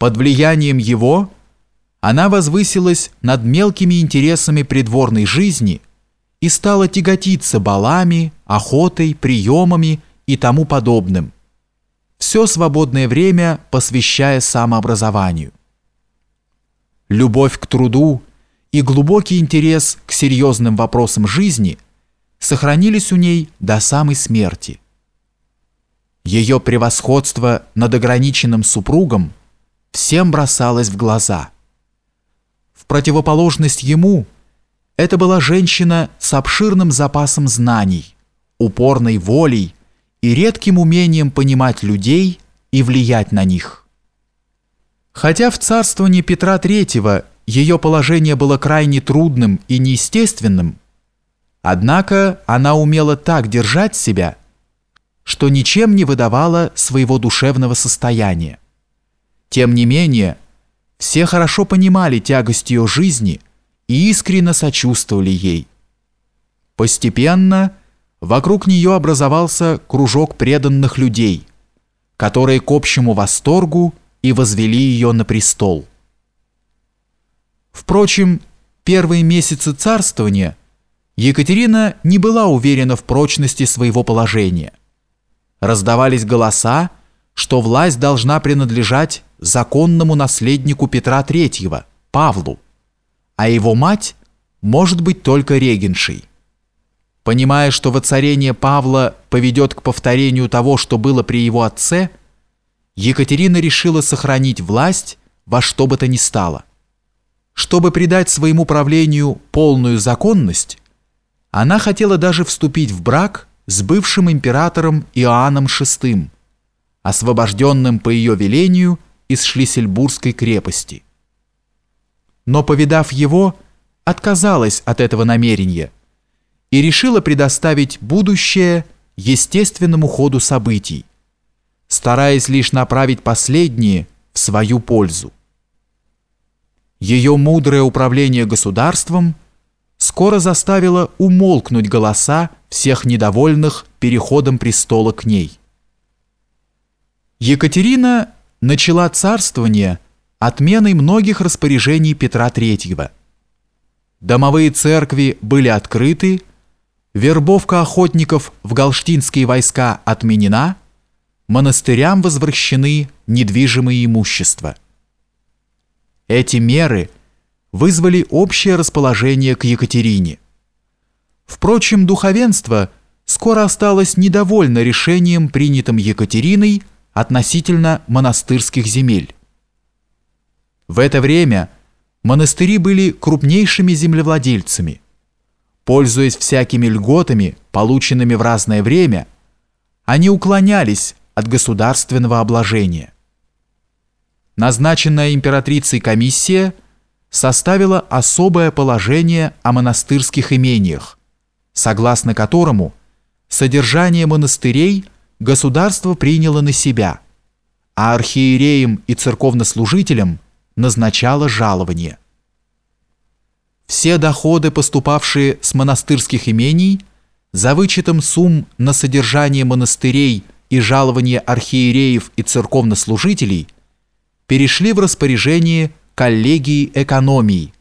Под влиянием его она возвысилась над мелкими интересами придворной жизни и стала тяготиться балами, охотой, приемами и тому подобным, все свободное время посвящая самообразованию. Любовь к труду и глубокий интерес к серьезным вопросам жизни сохранились у ней до самой смерти. Ее превосходство над ограниченным супругом всем бросалось в глаза. В противоположность ему это была женщина с обширным запасом знаний, упорной волей и редким умением понимать людей и влиять на них. Хотя в царствовании Петра III ее положение было крайне трудным и неестественным, однако она умела так держать себя, что ничем не выдавала своего душевного состояния. Тем не менее, все хорошо понимали тягость ее жизни и искренне сочувствовали ей. Постепенно вокруг нее образовался кружок преданных людей, которые к общему восторгу и возвели ее на престол. Впрочем, первые месяцы царствования Екатерина не была уверена в прочности своего положения. Раздавались голоса, что власть должна принадлежать законному наследнику Петра III, Павлу, а его мать может быть только регеншей. Понимая, что воцарение Павла поведет к повторению того, что было при его отце, Екатерина решила сохранить власть во что бы то ни стало. Чтобы придать своему правлению полную законность, она хотела даже вступить в брак с бывшим императором Иоанном VI, освобожденным по ее велению из Шлиссельбургской крепости. Но, повидав его, отказалась от этого намерения и решила предоставить будущее естественному ходу событий, стараясь лишь направить последние в свою пользу. Ее мудрое управление государством скоро заставило умолкнуть голоса всех недовольных переходом престола к ней. Екатерина начала царствование отменой многих распоряжений Петра III. Домовые церкви были открыты, вербовка охотников в галштинские войска отменена, монастырям возвращены недвижимые имущества. Эти меры вызвали общее расположение к Екатерине. Впрочем, духовенство скоро осталось недовольно решением, принятым Екатериной относительно монастырских земель. В это время монастыри были крупнейшими землевладельцами. Пользуясь всякими льготами, полученными в разное время, они уклонялись от государственного обложения. Назначенная императрицей комиссия составила особое положение о монастырских имениях, согласно которому содержание монастырей государство приняло на себя, а архиереям и церковнослужителям назначало жалование. Все доходы, поступавшие с монастырских имений, за вычетом сумм на содержание монастырей и жалование архиереев и церковнослужителей, перешли в распоряжение коллегии экономии,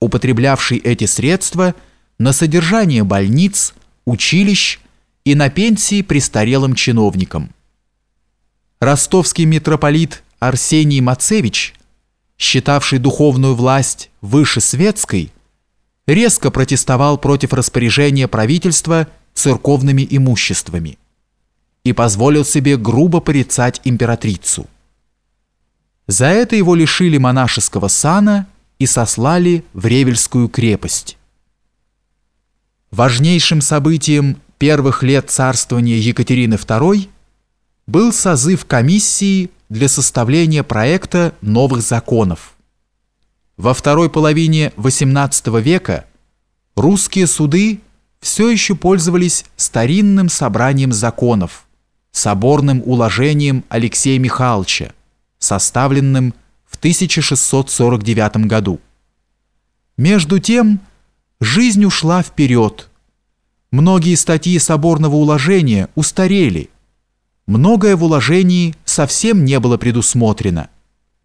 употреблявшей эти средства – на содержание больниц, училищ и на пенсии престарелым чиновникам. Ростовский митрополит Арсений Мацевич, считавший духовную власть выше светской, резко протестовал против распоряжения правительства церковными имуществами и позволил себе грубо порицать императрицу. За это его лишили монашеского сана и сослали в Ревельскую крепость. Важнейшим событием первых лет царствования Екатерины II был созыв комиссии для составления проекта новых законов. Во второй половине XVIII века русские суды все еще пользовались старинным собранием законов, соборным уложением Алексея Михайловича, составленным в 1649 году. Между тем, Жизнь ушла вперед. Многие статьи соборного уложения устарели. Многое в уложении совсем не было предусмотрено.